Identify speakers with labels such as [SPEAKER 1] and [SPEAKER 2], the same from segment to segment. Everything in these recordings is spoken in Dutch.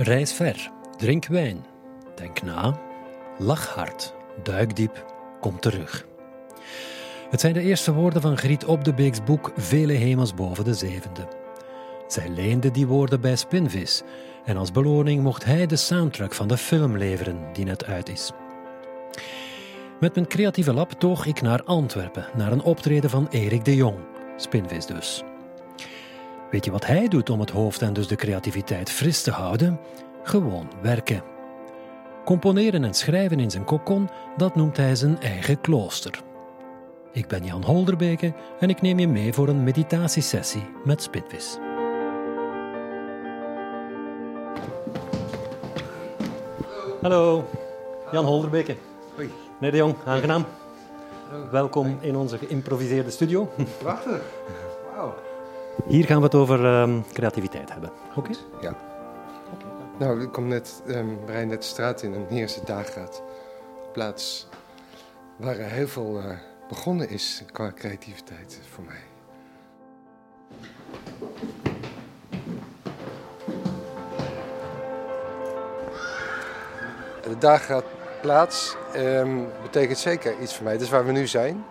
[SPEAKER 1] Reis ver, drink wijn, denk na, lach hard, duik diep, kom terug. Het zijn de eerste woorden van Griet op de Beeks boek Vele hemels boven de zevende. Zij leende die woorden bij Spinvis en als beloning mocht hij de soundtrack van de film leveren die net uit is. Met mijn creatieve lab toog ik naar Antwerpen, naar een optreden van Erik de Jong, Spinvis dus. Weet je wat hij doet om het hoofd en dus de creativiteit fris te houden? Gewoon werken. Componeren en schrijven in zijn kokon, dat noemt hij zijn eigen klooster. Ik ben Jan Holderbeke en ik neem je mee voor een meditatiesessie met Spinvis. Hallo, Jan Holderbeke.
[SPEAKER 2] Hoi.
[SPEAKER 1] Nee de Jong, aangenaam. Welkom in onze geïmproviseerde studio.
[SPEAKER 2] Prachtig.
[SPEAKER 1] Hier gaan we het over ehm, creativiteit hebben. Oké?
[SPEAKER 2] Ja. Nou, ik kom net, rijden net de straat in en hier is de Dageraad. Plaats waar heel veel eh, begonnen is qua creativiteit voor mij. De Dageraadplaats ehm betekent zeker iets voor mij. Dat is waar we nu zijn.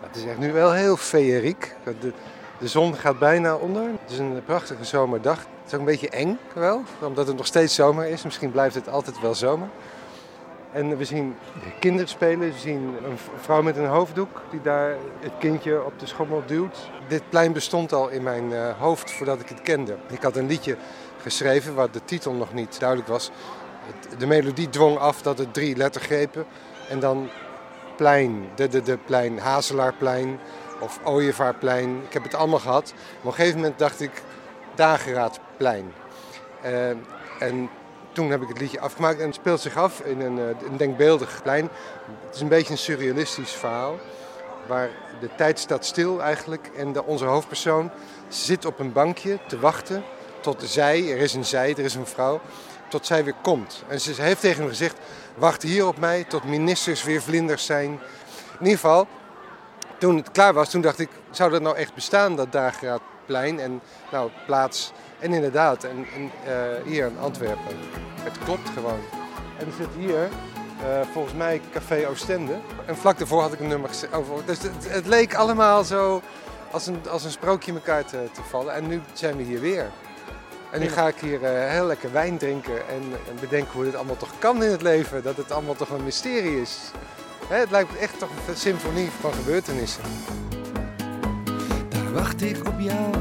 [SPEAKER 2] Het is echt nu wel heel feeriek. De zon gaat bijna onder. Het is een prachtige zomerdag. Het is ook een beetje eng wel, omdat het nog steeds zomer is. Misschien blijft het altijd wel zomer. En we zien kinderen spelen. We zien een vrouw met een hoofddoek die daar het kindje op de schommel duwt. Dit plein bestond al in mijn eh, hoofd voordat ik het kende. Ik had een liedje geschreven waar de titel nog niet duidelijk was. De melodie dwong af dat het drie lettergrepen en dan plein, de, de, de plein, Hazelaarplein of Ooievaarplein. Ik heb het allemaal gehad. Maar op een gegeven moment dacht ik Dageraadplein. Eh, en toen heb ik het liedje afgemaakt en het speelt zich af in een, eh, een denkbeeldig plein. Het is een beetje een surrealistisch verhaal. Waar de tijd staat stil eigenlijk en de, onze hoofdpersoon zit op een bankje te wachten tot zij, er is een zij, er is een vrouw, tot zij weer komt. En ze heeft tegen hem gezegd, wacht hier op mij tot ministers weer vlinders zijn. In ieder geval, toen het klaar was, toen dacht ik, zou dat nou echt bestaan, dat Dageraadplein en nou, plaats. En inderdaad, en, en, eh, hier in Antwerpen. Het klopt gewoon. En er zit hier, eh, volgens mij, Café Oostende. En vlak daarvoor had ik een nummer over. Dus het, het leek allemaal zo als een, als een sprookje in elkaar te, te vallen. En nu zijn we hier weer. En nu ga ik hier eh, heel lekker wijn drinken en, en bedenken hoe dit allemaal toch kan in het leven. Dat het allemaal toch een mysterie is. Het lijkt echt toch een symfonie van gebeurtenissen.
[SPEAKER 3] Daar wacht ik op jou.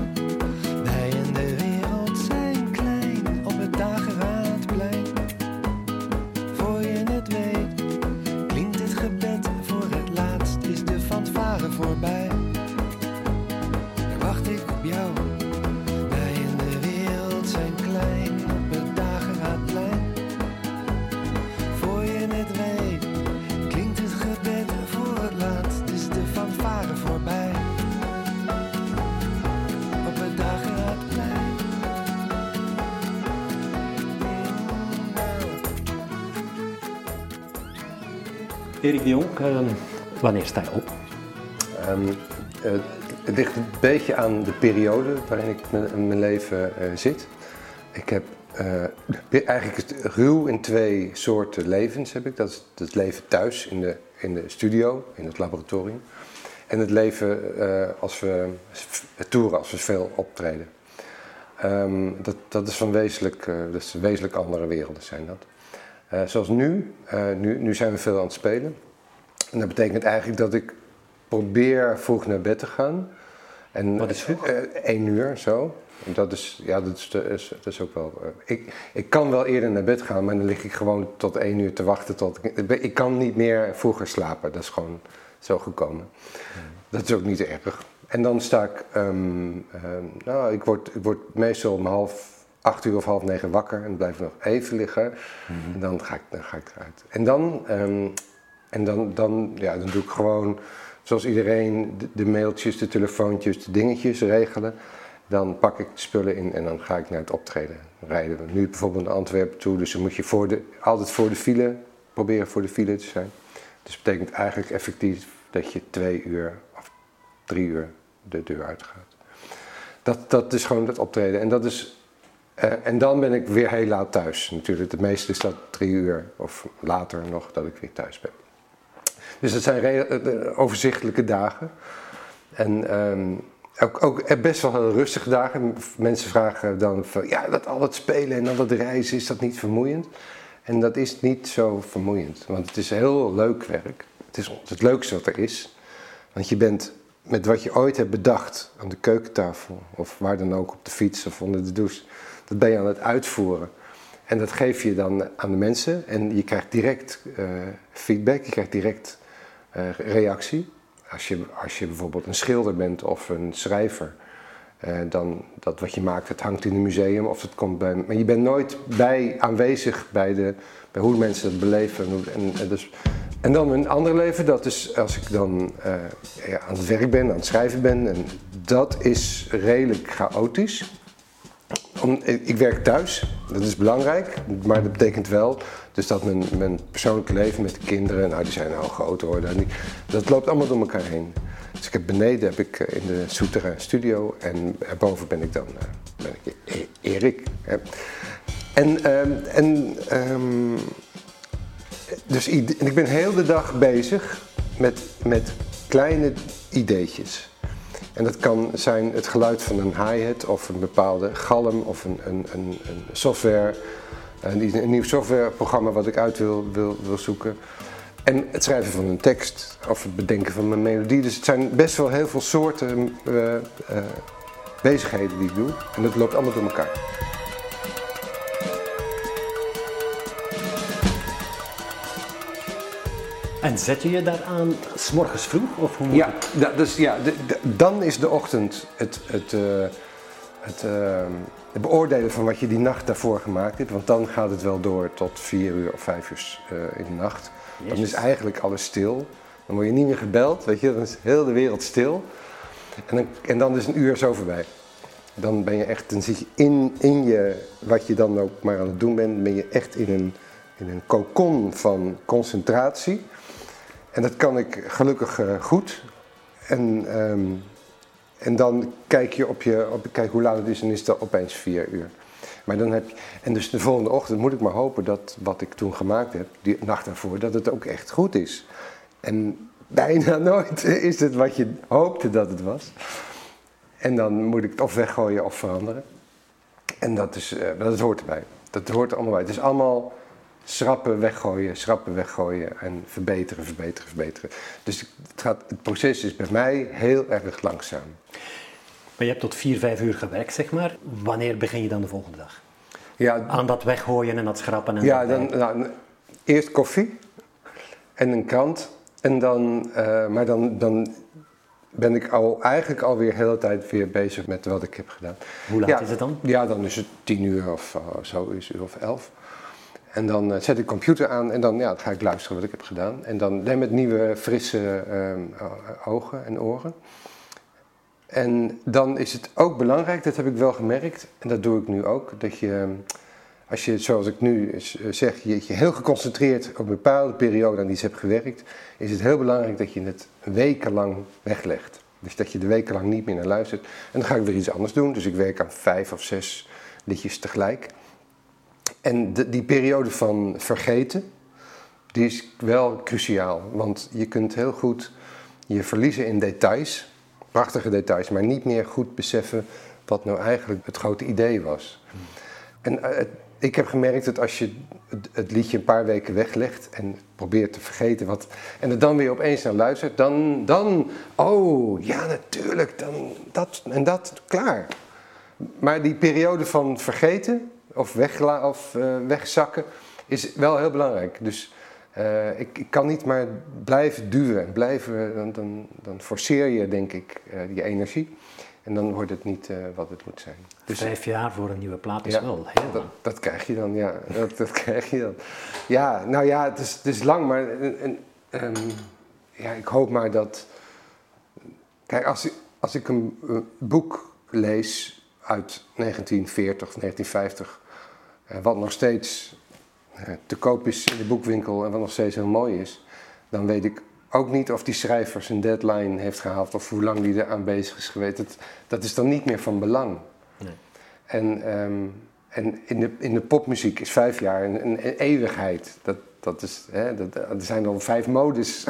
[SPEAKER 1] Erik de Jong, ehm, wanneer sta je op?
[SPEAKER 2] Ehm, eh, het ligt een beetje aan de periode waarin ik in mijn leven eh, zit. Ik heb eh, eigenlijk het ruw in twee soorten levens heb ik. Dat is het leven thuis in de, in de studio, in het laboratorium. En het leven eh, als we het toeren, als we veel optreden. Ehm, dat, dat is van wezenlijk, eh, dat is wezenlijk andere werelden zijn dat. Eh, zoals nu, eh, nu, nu zijn we veel aan het spelen. En dat betekent eigenlijk dat ik probeer vroeg naar bed te gaan. En,
[SPEAKER 1] Wat is vroeg?
[SPEAKER 2] eh, uur zo. Dat is, ja, dat is, dat is, dat is ook wel. ik, ik kan wel eerder naar bed gaan, maar dan lig ik gewoon tot één uur te wachten. Tot ik, ik kan niet meer vroeger slapen. Dat is gewoon zo gekomen. Dat is ook niet erg. En dan sta ik, ehm, ehm, nou, ik word, ik word meestal om half acht uur of half negen wakker en blijf nog even liggen. En dan ga ik, dan ga ik eruit. En dan, ehm, en dan, dan, ja, dan doe ik gewoon zoals iedereen de, de mailtjes, de telefoontjes, de dingetjes regelen. Dan pak ik de spullen in en dan ga ik naar het optreden rijden. we Nu bijvoorbeeld naar Antwerpen toe, dus dan moet je voor de, altijd voor de file, proberen voor de file te zijn. Dus dat betekent eigenlijk effectief dat je twee uur of drie uur de deur uitgaat. Dat, dat is gewoon het optreden. En dat is Eh, en dan ben ik weer heel laat thuis. Natuurlijk, het meeste is dat drie uur of later nog dat ik weer thuis ben. Dus het zijn re- eh, overzichtelijke dagen. En ehm, ook, ook best wel rustige dagen. Mensen vragen dan van, ja, dat al het spelen en al het reizen, is dat niet vermoeiend? En dat is niet zo vermoeiend, want het is heel leuk werk. Het is het leukste wat er is. Want je bent met wat je ooit hebt bedacht aan de keukentafel, of waar dan ook op de fiets of onder de douche, dat ben je aan het uitvoeren. En dat geef je dan aan de mensen en je krijgt direct eh, feedback, je krijgt direct eh, reactie. Als je, als je bijvoorbeeld een schilder bent of een schrijver, eh, dan dat wat je maakt, het hangt in een museum of het komt bij. Maar je bent nooit bij aanwezig bij, de, bij hoe mensen het beleven. En, dus, en dan een ander leven, dat is als ik dan ja, aan het werk ben, aan het schrijven ben. En dat is redelijk chaotisch. Om, ik werk thuis, dat is belangrijk, maar dat betekent wel dus dat mijn, mijn persoonlijke leven met de kinderen, nou die zijn al groot hoor, en die- dat loopt allemaal door elkaar heen. Dus ik heb beneden heb ik eh, in de Souterrain studio en erboven ben ik dan eh, ben ik E- Erik. hè. En, ehm, en ehm, dus ik ben heel de dag bezig met, met kleine ideetjes. En dat kan zijn het geluid van een hi-hat of een bepaalde galm of een, een, een, een software, een, nieuw softwareprogramma wat ik uit wil, wil, wil zoeken. En het schrijven van een tekst of het bedenken van een melodie. Dus het zijn best wel heel veel soorten eh, eh, bezigheden die ik doe. En dat loopt allemaal door elkaar.
[SPEAKER 1] En zet je je daaraan s'morgens vroeg? Of hoe
[SPEAKER 2] Ja,
[SPEAKER 1] het?
[SPEAKER 2] da- dus, ja de- de- dan is de ochtend het, het, eh, het, eh, het beoordelen van wat je die nacht daarvoor gemaakt hebt. Want dan gaat het wel door tot vier uur of vijf uur eh, in de nacht. Dan is eigenlijk alles stil. Dan word je niet meer gebeld, weet je, dan is heel de wereld stil. En dan, en dan is een uur zo voorbij. Dan ben je echt, dan zit je in, in je, wat je dan ook maar aan het doen bent, ben je echt in een, in een kokon van concentratie. En dat kan ik gelukkig eh, goed. En, ehm, en dan kijk je op je, op, kijk hoe laat het is en is dat opeens vier uur. Maar dan heb en dus de volgende ochtend moet ik maar hopen dat wat ik toen gemaakt heb, die nacht daarvoor, dat het ook echt goed is. En bijna nooit is het wat je hoopte dat het was. En dan moet ik het of weggooien of veranderen. En dat, is, eh, dat hoort erbij. Dat hoort er allemaal bij. Het is allemaal schrappen, weggooien, schrappen, weggooien en verbeteren, verbeteren, verbeteren. Dus het, gaat, het proces is bij mij heel erg langzaam.
[SPEAKER 1] Maar je hebt tot vier, vijf uur gewerkt, zeg maar. Wanneer begin je dan de volgende dag?
[SPEAKER 2] Ja,
[SPEAKER 1] Aan dat weggooien en dat schrappen en
[SPEAKER 2] ja dan, nou, eerst koffie en een krant. En dan, eh, maar dan, dan ben ik al, eigenlijk alweer de hele tijd weer bezig met wat ik heb gedaan.
[SPEAKER 1] Hoe laat
[SPEAKER 2] Ja.
[SPEAKER 1] is het dan?
[SPEAKER 2] Ja, dan is het tien uur of eh, zo, is uur of elf. En dan eh, zet ik de computer aan en dan, ja, ga ik luisteren wat ik heb gedaan. En dan met nieuwe, frisse ehm, ogen en oren. En dan is het ook belangrijk, dat heb ik wel gemerkt, en dat doe ik nu ook, dat je, als je, zoals ik nu zeg, je, je heel geconcentreerd op een bepaalde periode aan iets hebt gewerkt, is het heel belangrijk dat je het wekenlang weglegt. Dus dat je de wekenlang niet meer naar luistert. En dan ga ik weer iets anders doen. Dus ik werk aan vijf of zes liedjes tegelijk. En die periode van vergeten, die is wel cruciaal. Want je kunt heel goed je verliezen in details, prachtige details, maar niet meer goed beseffen wat nou eigenlijk het grote idee was. En eh, ik heb gemerkt dat als je het, het liedje een paar weken weglegt en probeert te vergeten wat. en er dan weer opeens naar luistert, dan. dan oh ja, natuurlijk, dan dat en dat, klaar. Maar die periode van vergeten of, wegla of eh, wegzakken is wel heel belangrijk. Dus eh, ik, ik kan niet maar blijven duwen en blijven, dan, dan, dan forceer je denk ik eh, je energie. En dan wordt het niet eh, wat het moet zijn. Dus
[SPEAKER 1] Vijf jaar voor een nieuwe plaat is
[SPEAKER 2] Ja,
[SPEAKER 1] wel heel
[SPEAKER 2] dat,
[SPEAKER 1] lang.
[SPEAKER 2] dat krijg je dan, ja. Dat, dat krijg je dan. Ja, nou ja, het is, het is lang, maar en, ehm, ja, ik hoop maar dat... Kijk, als, ik- als ik een eh, boek lees uit 1940 of 1950... eh, wat nog steeds eh, te koop is in de boekwinkel en wat nog steeds heel mooi is... dan weet ik ook niet of die schrijver zijn deadline heeft gehaald... of hoe lang die eraan bezig is geweest. Dat, dat is dan niet meer van belang.
[SPEAKER 1] Nee.
[SPEAKER 2] En, ehm, En in de, in de popmuziek is vijf jaar een, een, een eeuwigheid. Dat, dat is, hè, dat, er zijn al vijf modes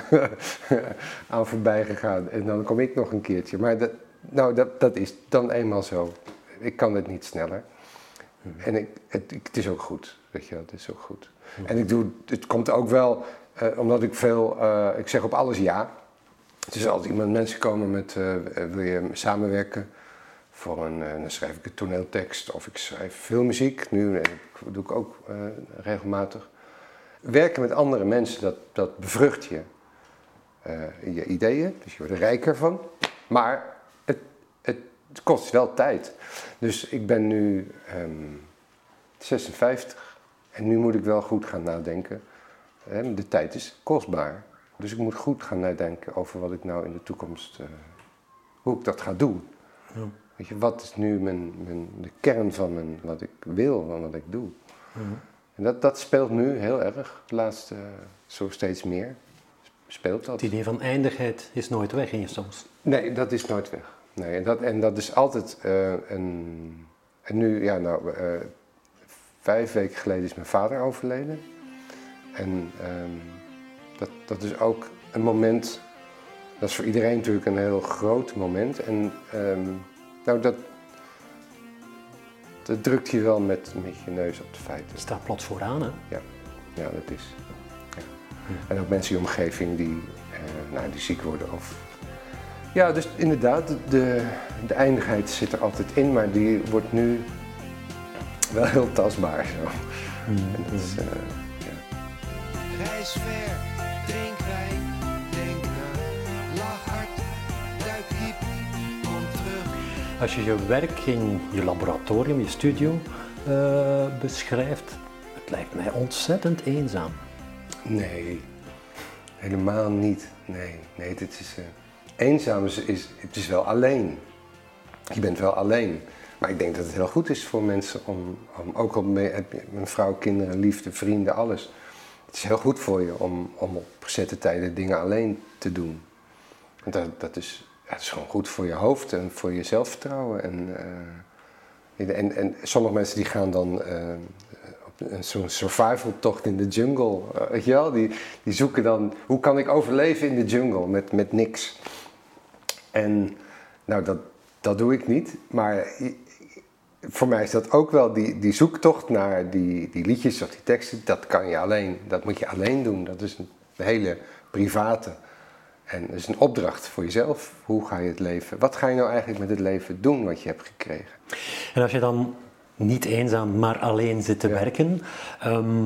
[SPEAKER 2] aan voorbij gegaan. En dan kom ik nog een keertje. Maar dat, nou, dat, dat is dan eenmaal zo. Ik kan het niet sneller. En ik, het, het is ook goed. Weet je, het is ook goed. En ik doe, het komt ook wel, eh, omdat ik veel, eh, ik zeg op alles ja. Dus als iemand, mensen komen met, eh, wil je samenwerken voor een, dan schrijf ik een toneeltekst of ik schrijf filmmuziek. Nu eh, dat doe ik ook regelmatig. Werken met andere mensen, dat, dat bevrucht je. je ideeën, dus je wordt er rijker van. Maar het, het, het kost wel tijd. Dus ik ben nu ehm, 56 en nu moet ik wel goed gaan nadenken. De tijd is kostbaar. Dus ik moet goed gaan nadenken over wat ik nou in de toekomst, eh, hoe ik dat ga doen.
[SPEAKER 1] Ja.
[SPEAKER 2] Weet je, wat is nu mijn, mijn, de kern van mijn, wat ik wil, van wat ik doe. En dat, dat speelt nu heel erg, de laatste, zo steeds meer speelt dat.
[SPEAKER 1] Het idee van eindigheid is nooit weg in je soms.
[SPEAKER 2] Nee, dat is nooit weg. Nee, en, dat, en dat is altijd eh, een. En nu, ja, nou, eh, vijf weken geleden is mijn vader overleden. En ehm, dat, dat is ook een moment. Dat is voor iedereen natuurlijk een heel groot moment. En ehm, nou, dat, dat drukt je wel met, met je neus op de feiten.
[SPEAKER 1] Het staat plots vooraan, hè?
[SPEAKER 2] Ja, dat is. Ja. En ook mensen in je omgeving die, eh, nou, die ziek worden. Of... Ja, dus inderdaad, de- de, eindigheid zit er altijd in, maar die wordt nu wel heel tastbaar. Zo. En dat is, eh, ja.
[SPEAKER 3] Reis ver, drink wijn, denk na, lach hard, duik diep, kom terug.
[SPEAKER 1] Als je je werk in je laboratorium, je studio eh, beschrijft, het lijkt mij ontzettend eenzaam.
[SPEAKER 2] Nee, helemaal niet. Nee, nee dit is. eh, eenzaam is. Het is wel alleen. Je bent wel alleen. Maar ik denk dat het heel goed is voor mensen om. om ook al heb je een vrouw, kinderen, liefde, vrienden, alles. Het is heel goed voor je om, om op gezette tijden dingen alleen te doen. Want dat, dat, is, dat is gewoon goed voor je hoofd en voor je zelfvertrouwen. En, eh, en, en sommige mensen die gaan dan eh, op zo'n survival tocht in de jungle. eh, weet je wel? Die, die zoeken dan, hoe kan ik overleven in de jungle met, met niks? En nou, dat, dat doe ik niet. Maar voor mij is dat ook wel die, die zoektocht naar die, die liedjes of die teksten. Dat kan je alleen. Dat moet je alleen doen. Dat is een hele private. En dat is een opdracht voor jezelf. Hoe ga je het leven? Wat ga je nou eigenlijk met het leven doen wat je hebt gekregen?
[SPEAKER 1] En als je dan niet eenzaam, maar alleen zit te
[SPEAKER 2] Ja.
[SPEAKER 1] werken. ehm,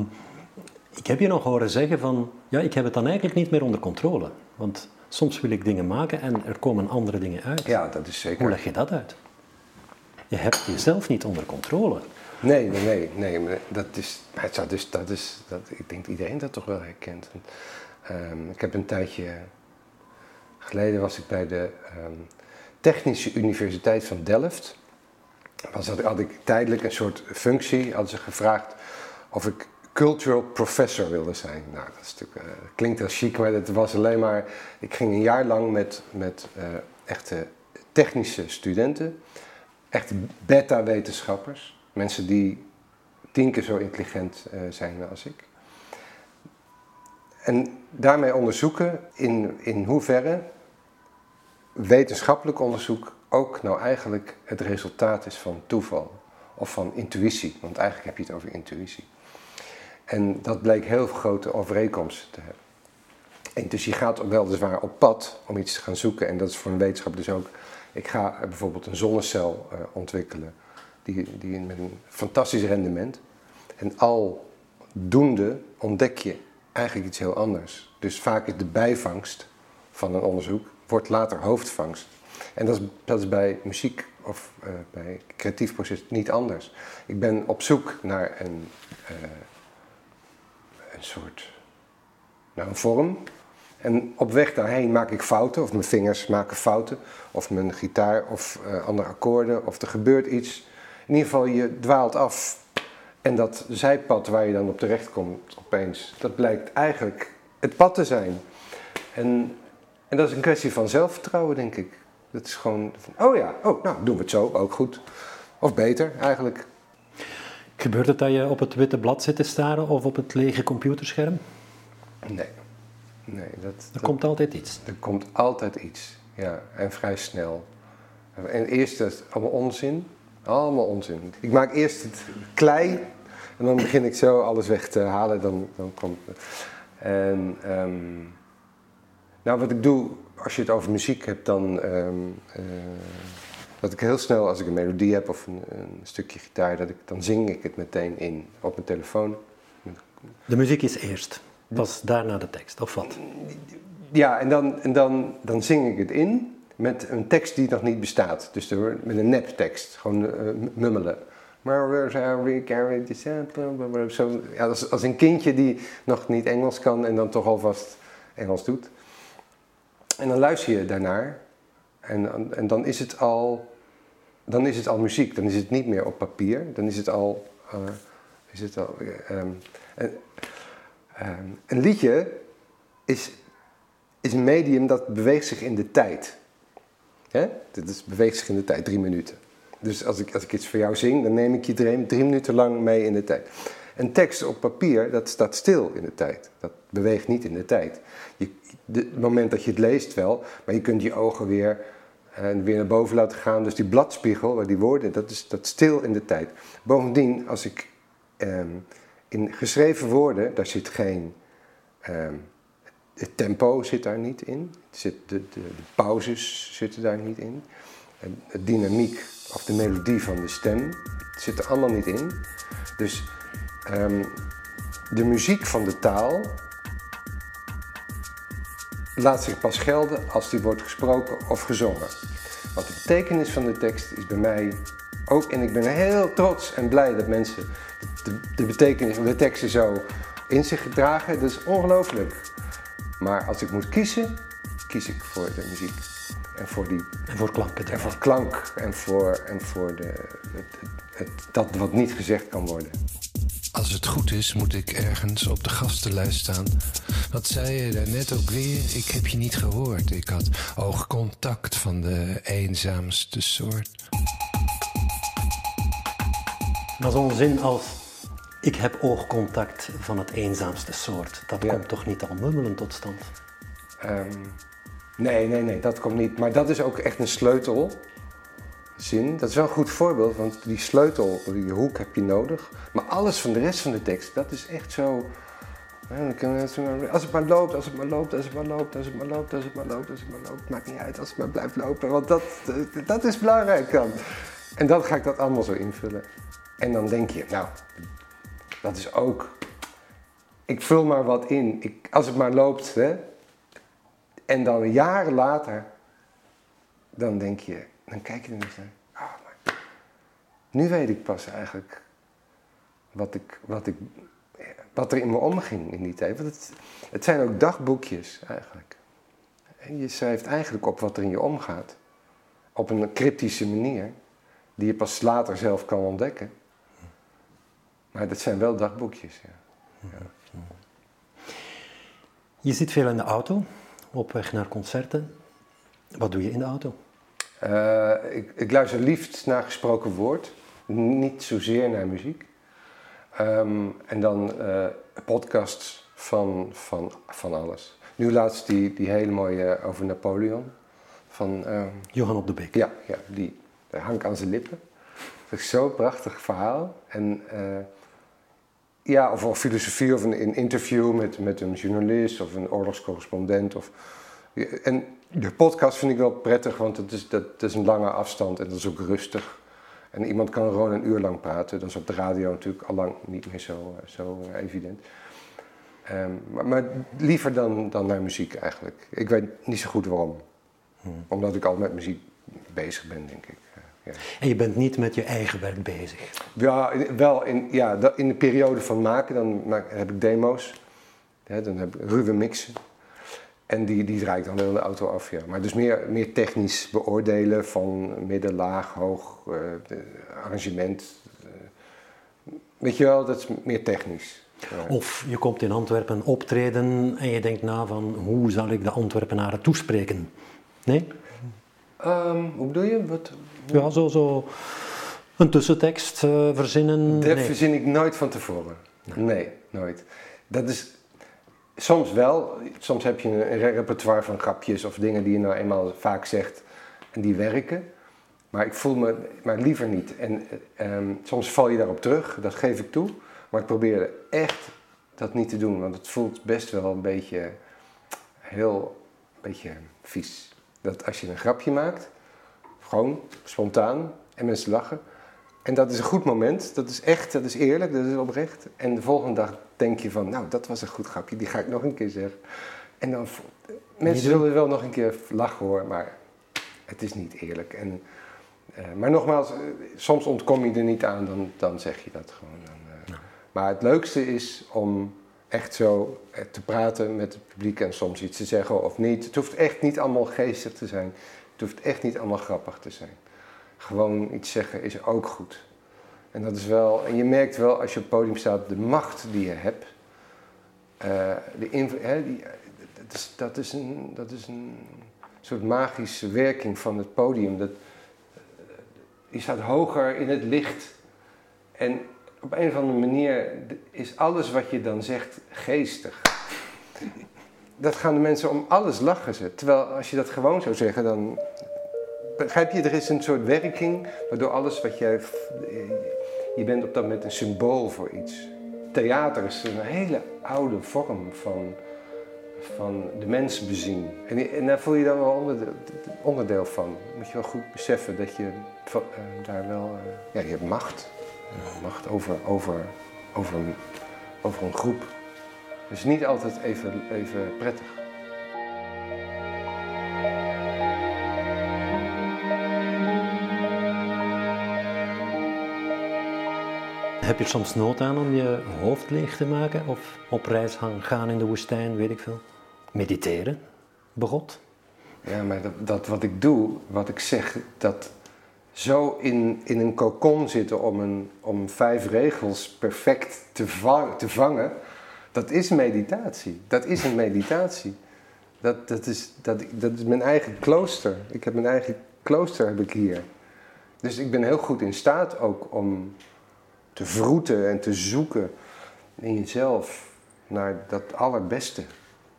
[SPEAKER 1] ik heb je nog horen zeggen van, ja, ik heb het dan eigenlijk niet meer onder controle. Want soms wil ik dingen maken en er komen andere dingen uit.
[SPEAKER 2] Ja, dat is zeker.
[SPEAKER 1] Hoe leg je dat uit? Je hebt jezelf niet onder controle.
[SPEAKER 2] Nee, nee, nee, nee. maar Dat is, het zou dus, dat is, dat, ik denk dat iedereen dat toch wel herkent. En, ehm, ik heb een tijdje geleden was ik bij de ehm, Technische Universiteit van Delft. Was dat, had ik tijdelijk een soort functie, hadden ze gevraagd of ik cultural professor wilde zijn. Nou, dat is natuurlijk, eh, klinkt heel chic, maar dat was alleen maar... Ik ging een jaar lang met, met eh, echte technische studenten, echte beta-wetenschappers, mensen die tien keer zo intelligent eh, zijn als ik. En daarmee onderzoeken in, in hoeverre wetenschappelijk onderzoek ook nou eigenlijk het resultaat is van toeval of van intuïtie. Want eigenlijk heb je het over intuïtie. En dat bleek heel grote overeenkomsten te hebben. En dus je gaat weliswaar op pad om iets te gaan zoeken. En dat is voor een wetenschap dus ook. Ik ga bijvoorbeeld een zonnecel eh, ontwikkelen. Die, die met een fantastisch rendement. En al doende ontdek je eigenlijk iets heel anders. Dus vaak is de bijvangst van een onderzoek wordt later hoofdvangst. En dat is, dat is bij muziek of eh, bij creatief proces niet anders. Ik ben op zoek naar een, eh, een soort nou, een vorm. En op weg daarheen maak ik fouten, of mijn vingers maken fouten, of mijn gitaar of eh, andere akkoorden, of er gebeurt iets. In ieder geval, je dwaalt af. En dat zijpad waar je dan op terecht komt opeens, dat blijkt eigenlijk het pad te zijn. En, en dat is een kwestie van zelfvertrouwen, denk ik. Dat is gewoon oh ja, oh, nou doen we het zo, ook goed. Of beter eigenlijk.
[SPEAKER 1] Gebeurt het dat je op het witte blad zit te staren of op het lege computerscherm?
[SPEAKER 2] Nee. Nee, dat,
[SPEAKER 1] Er
[SPEAKER 2] dat-
[SPEAKER 1] komt altijd iets.
[SPEAKER 2] er komt altijd iets. Ja, en vrij snel. En eerst is het allemaal onzin. Allemaal onzin. Ik maak eerst het klei en dan begin ik zo alles weg te halen. Dan, dan komt het. En ehm, nou, wat ik doe, als je het over muziek hebt, dan ehm, eh, dat ik heel snel, als ik een melodie heb of een, een stukje gitaar, dat ik, dan zing ik het meteen in op mijn telefoon.
[SPEAKER 1] De muziek is eerst, pas daarna de tekst, of wat?
[SPEAKER 2] Ja, en dan, en dan, dan zing ik het in met een tekst die nog niet bestaat. Dus met een neptekst, gewoon eh, mummelen. Maar we carry the sample, zo, ja, als, als een kindje die nog niet Engels kan en dan toch alvast Engels doet. En dan luister je daarnaar en, en dan, is het al, dan is het al muziek. Dan is het niet meer op papier, dan is het al... eh, is het al eh, ehm, en, ehm, een liedje is is een medium dat beweegt zich in de tijd. Hè? Dit is, beweegt zich in de tijd, drie minuten. Dus als ik, als ik iets voor jou zing, dan neem ik je drie, drie minuten lang mee in de tijd. Een tekst op papier, dat staat stil in de tijd. Dat beweegt niet in de tijd. Je, het moment dat je het leest wel, maar je kunt je ogen weer, eh, weer naar boven laten gaan. Dus die bladspiegel, die woorden, dat is dat stil in de tijd. Bovendien, als ik ehm, in geschreven woorden, daar zit geen... ehm, het tempo zit daar niet in. Zit, de, de, pauzes zitten daar niet in. En de dynamiek of de melodie van de stem zit er allemaal niet in. Dus ehm, de muziek van de taal laat zich pas gelden als die wordt gesproken of gezongen. Want de betekenis van de tekst is bij mij ook, en ik ben heel trots en blij dat mensen de, de betekenis van de teksten zo in zich dragen. Dat is ongelooflijk. Maar als ik moet kiezen, kies ik voor de muziek. En voor, die,
[SPEAKER 1] En voor klanken
[SPEAKER 2] en voor klank en voor, en voor de, het, het, dat wat niet gezegd kan worden.
[SPEAKER 4] Als het goed is, moet ik ergens op de gastenlijst staan. Wat zei je daarnet ook weer? Ik heb je niet gehoord. Ik had oogcontact van de eenzaamste soort.
[SPEAKER 1] Maar zo'n zin als ik heb oogcontact van het eenzaamste soort, dat
[SPEAKER 2] Ja.
[SPEAKER 1] komt toch niet al mummelend tot stand?
[SPEAKER 2] Ehm, nee, nee, nee, dat komt niet. Maar dat is ook echt een sleutelzin. Dat is wel een goed voorbeeld, want die sleutel, die hoek heb je nodig. Maar alles van de rest van de tekst, dat is echt zo... Als het maar loopt, als het maar loopt, als het maar loopt, als het maar loopt, als het maar loopt, als het maar loopt. Maakt niet uit, als het maar blijft lopen, want dat, dat is belangrijk dan. En dan ga ik dat allemaal zo invullen. En dan denk je, nou, dat is ook... Ik vul maar wat in. Ik, als het maar loopt, hè, en dan jaren later, dan denk je, dan kijk je er eens naar. Maar nu weet ik pas eigenlijk wat, ik, wat, ik, wat er in me omging in die tijd. Want het, het zijn ook dagboekjes eigenlijk. En je schrijft eigenlijk op wat er in je omgaat. Op een cryptische manier, die je pas later zelf kan ontdekken. Maar dat zijn wel dagboekjes, ja.
[SPEAKER 1] Je zit veel in de auto, op weg naar concerten. Wat doe je in de auto?
[SPEAKER 2] Eh, ik, ik luister liefst naar gesproken woord, niet zozeer naar muziek. Ehm, en dan eh, podcasts van, van, van alles. Nu laatst die, die hele mooie over Napoleon. Van, ehm,
[SPEAKER 1] Johan op de Beek.
[SPEAKER 2] ja, ja, die hangt aan zijn lippen. Dat is zo'n prachtig verhaal. En eh, ja, of filosofie of een, een interview met, met een journalist of een oorlogscorrespondent. Of, en de podcast vind ik wel prettig, want het is, dat, dat is een lange afstand en dat is ook rustig. En iemand kan gewoon een uur lang praten. Dat is op de radio natuurlijk al lang niet meer zo, eh, zo eh, evident. Ehm, maar, maar liever dan, dan naar muziek eigenlijk. Ik weet niet zo goed waarom. Omdat ik al met muziek bezig ben, denk ik. Eh, Ja.
[SPEAKER 1] En je bent niet met je eigen werk bezig.
[SPEAKER 2] Ja, wel in, ja, in de periode van maken, dan maak, heb ik demo's. Dan heb ik ruwe mixen. En die, die draai ik dan wel in de auto af, ja. Maar dus meer, meer technisch beoordelen van midden, laag, hoog, eh, arrangement. eh. weet je wel, dat is meer technisch. Ja.
[SPEAKER 1] Of je komt in Antwerpen optreden en je denkt na van hoe zal ik de Antwerpenaren toespreken? Nee?
[SPEAKER 2] Ehm, hoe bedoel je? Wat,
[SPEAKER 1] Ja, zo, zo Een tussentekst eh, verzinnen?
[SPEAKER 2] Dat
[SPEAKER 1] Nee.
[SPEAKER 2] verzin ik nooit van tevoren. Nee, nooit. Dat is soms wel. Soms heb je een, repertoire van grapjes of dingen die je nou eenmaal vaak zegt en die werken. Maar ik voel me, maar liever niet. En eh, ehm, soms val je daarop terug, dat geef ik toe. Maar ik probeer echt dat niet te doen, want het voelt best wel een beetje heel, een beetje vies. Dat als je een grapje maakt, gewoon spontaan en mensen lachen. En dat is een goed moment, dat is echt, dat is eerlijk, dat is oprecht. En de volgende dag denk je van, nou dat was een goed grapje, die ga ik nog een keer zeggen. En dan, mensen zullen wel nog een keer lachen hoor, maar het is niet eerlijk. En, eh, maar nogmaals, eh, soms ontkom je er niet aan, dan, dan zeg je dat gewoon. Dan, eh. Maar het leukste is om echt zo te praten met het publiek en soms iets te zeggen of niet. Het hoeft echt niet allemaal geestig te zijn. Het hoeft echt niet allemaal grappig te zijn. Gewoon iets zeggen is ook goed. En dat is wel, en je merkt wel als je op het podium staat, de macht die je hebt. eh, de hè, die, dat, is, dat, is een, dat is een soort magische werking van het podium. Dat, je staat hoger in het licht. En op een of andere manier is alles wat je dan zegt geestig. Dat gaan de mensen om alles lachen ze. Terwijl als je dat gewoon zou zeggen, dan begrijp er is een soort werking waardoor alles wat jij. Je bent op dat moment een symbool voor iets. Theater is een hele oude vorm van, van de mens bezien. En, en daar voel je dan wel onderdeel, van. Moet je wel goed beseffen dat je eh, daar wel. eh, ja, je hebt macht. Macht over, over, over, over een groep. Dus niet altijd even, even prettig.
[SPEAKER 1] Heb je soms nood aan om je hoofd leeg te maken? Of op reis gaan, in de woestijn, weet ik veel? Mediteren? Begot?
[SPEAKER 2] Ja, maar dat, dat wat ik doe, wat ik zeg, dat zo in, in een kokon zitten om, een, om vijf regels perfect te, te vangen, dat is meditatie. Dat is een meditatie. Dat, dat, is, dat, dat is mijn eigen klooster. Ik heb mijn eigen klooster heb ik hier. Dus ik ben heel goed in staat ook om te vroeten en te zoeken in jezelf naar dat allerbeste.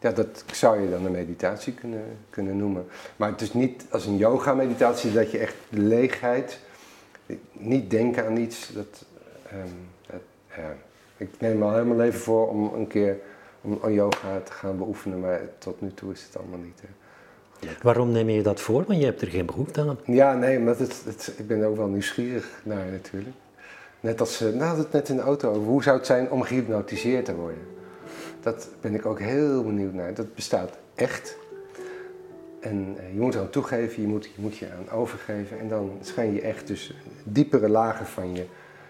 [SPEAKER 2] Ja, dat zou je dan een meditatie kunnen, kunnen noemen. Maar het is niet als een yoga-meditatie dat je echt de leegheid, niet denken aan iets. Dat, ehm, dat, ja. Ik neem me al helemaal leven voor om een keer om yoga te gaan beoefenen, maar tot nu toe is het allemaal niet. hè.
[SPEAKER 1] Waarom neem je dat voor? Want je hebt er geen behoefte aan.
[SPEAKER 2] Ja, nee, maar het, het, ik ben er ook wel nieuwsgierig naar natuurlijk. Net als, eh, nou, hadden het net in de auto over, hoe zou het zijn om gehypnotiseerd te worden? Dat ben ik ook heel benieuwd naar. Dat bestaat echt. En eh, je moet aan toegeven, je moet, je moet je aan overgeven. En dan schijn je echt dus diepere lagen van je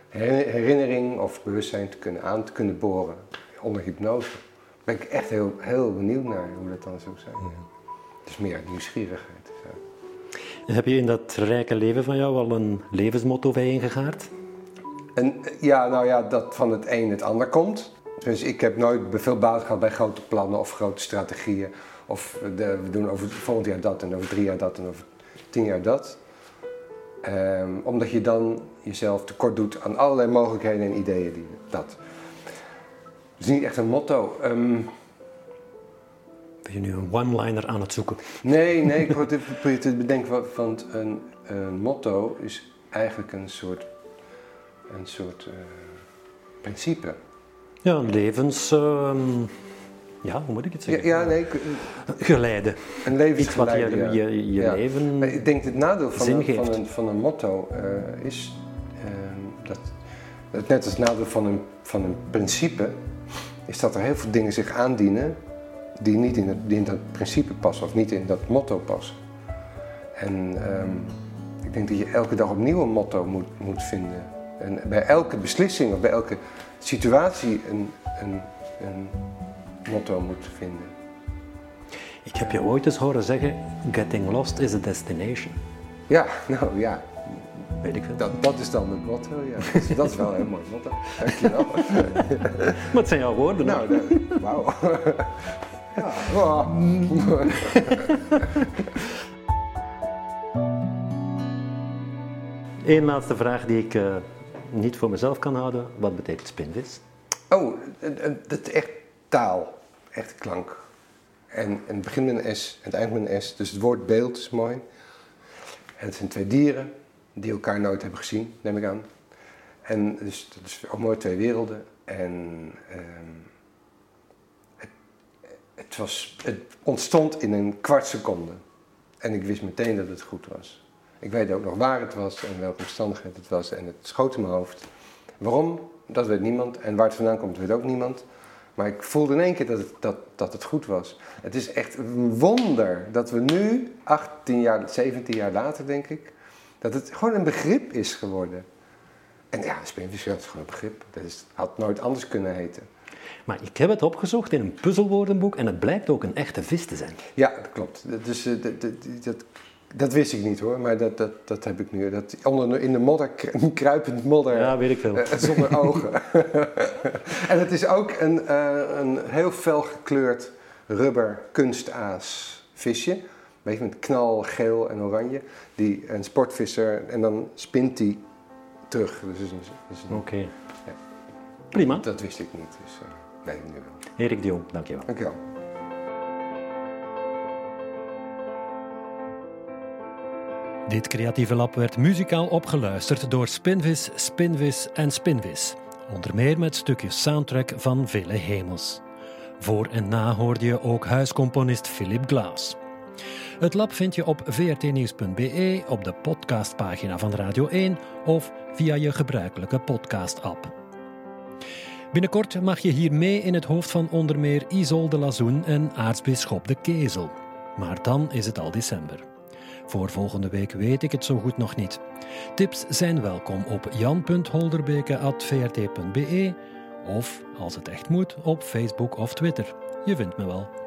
[SPEAKER 2] her- herinnering of bewustzijn te kunnen aan te kunnen boren onder hypnose. Daar ben ik echt heel, heel benieuwd naar hoe dat dan zou zijn. Dus meer uit nieuwsgierigheid. Ja.
[SPEAKER 1] Heb je in dat rijke leven van jou al een levensmotto bijeengegaard?
[SPEAKER 2] En ja, nou ja, dat van het een het ander komt. Dus ik heb nooit veel baat gehad bij grote plannen of grote strategieën. Of de, we doen over volgend jaar dat en over drie jaar dat en over tien jaar dat. Ehm, omdat je dan jezelf tekort doet aan allerlei mogelijkheden en ideeën die dat. Dus niet echt een motto. Ehm,
[SPEAKER 1] Ben je nu een one-liner aan het zoeken?
[SPEAKER 2] nee, nee, ik proberen te bedenken. wa- Want een, een motto is eigenlijk een soort, een soort eh, principe.
[SPEAKER 1] Ja, een levens... ehm, ja, hoe moet ik het zeggen?
[SPEAKER 2] ja nee, ik-
[SPEAKER 1] Geleide.
[SPEAKER 2] een
[SPEAKER 1] Iets wat je,
[SPEAKER 2] levensgeleide.
[SPEAKER 1] je, je
[SPEAKER 2] Ja.
[SPEAKER 1] leven...
[SPEAKER 2] Maar ik denk het nadeel van, een, van, een, van een motto eh, is ehm, dat, dat net als het nadeel van een, van een principe, is dat er heel veel dingen zich aandienen die niet in, het, die in dat principe passen of niet in dat motto passen. En ehm, ik denk dat je elke dag opnieuw een motto moet, moet vinden. En bij elke beslissing of bij elke situatie een, een, een motto moet vinden.
[SPEAKER 1] Ik heb je ooit eens horen zeggen, getting lost is a destination.
[SPEAKER 2] Ja, nou ja,
[SPEAKER 1] Weet ik veel.
[SPEAKER 2] Dat, dat is dan het motto, ja. Dat is, dat is wel een mooi motto. Dankjewel.
[SPEAKER 1] Maar het zijn jouw woorden.
[SPEAKER 2] nou, wauw. Ja, wow.
[SPEAKER 1] Eén laatste vraag die ik eh, niet voor mezelf kan houden. Wat betekent spinvis?
[SPEAKER 2] Oh, en- en dat is echt taal. Echt klank. En, het begint met een S en het eindigt met een S. Dus het woord beeld is mooi. En het zijn twee dieren die elkaar nooit hebben gezien, neem ik aan. En dus dat is ook mooi, twee werelden. En ehm, het, het, was, het ontstond in een kwart seconde. En ik wist meteen dat het goed was. Ik weet ook nog waar het was en welke omstandigheid het was. En het schoot in mijn hoofd. Waarom? Dat weet niemand. En waar het vandaan komt, weet ook niemand. Maar ik voelde in één keer dat het, dat, dat het goed was. Het is echt een wonder dat we nu, 18 jaar, 17 jaar later denk ik, dat het gewoon een begrip is geworden. En ja, spinvis, ja, dat is gewoon een begrip. Dat is, had nooit anders kunnen heten.
[SPEAKER 1] Maar ik heb het opgezocht in een puzzelwoordenboek en het blijkt ook een echte vis te zijn.
[SPEAKER 2] Ja, dat klopt. Dus, eh, dat, dat, dat, dat wist ik niet hoor, maar dat, dat, dat heb ik nu. Dat, onder, in de modder, kruipend modder.
[SPEAKER 1] Ja, weet ik veel.
[SPEAKER 2] Eh, zonder ogen. en het is ook een, eh, een heel fel gekleurd rubber kunstaas visje. Beetje met knal, geel en oranje. Die een sportvisser en dan spint hij terug. Dus,
[SPEAKER 1] Oké. Prima.
[SPEAKER 2] dat wist ik niet, dus uh, weet ik nu wel.
[SPEAKER 1] Erik de Jong, dankjewel.
[SPEAKER 2] Dankjewel.
[SPEAKER 1] Dit creatieve lab werd muzikaal opgeluisterd door Spinvis, Spinvis en Spinvis. Onder meer met stukjes soundtrack van Vele Hemels. Voor en na hoorde je ook huiscomponist Philip Glaas. Het lab vind je op vrtnieuws.be, op de podcastpagina van Radio 1 of via je gebruikelijke podcast-app. Binnenkort mag je hier mee in het hoofd van onder meer Isolde Lazoen en aartsbisschop de Kezel. Maar dan is het al december. Voor volgende week weet ik het zo goed nog niet. Tips zijn welkom op jan.holderbeke.vrt.be of, als het echt moet, op Facebook of Twitter. Je vindt me wel.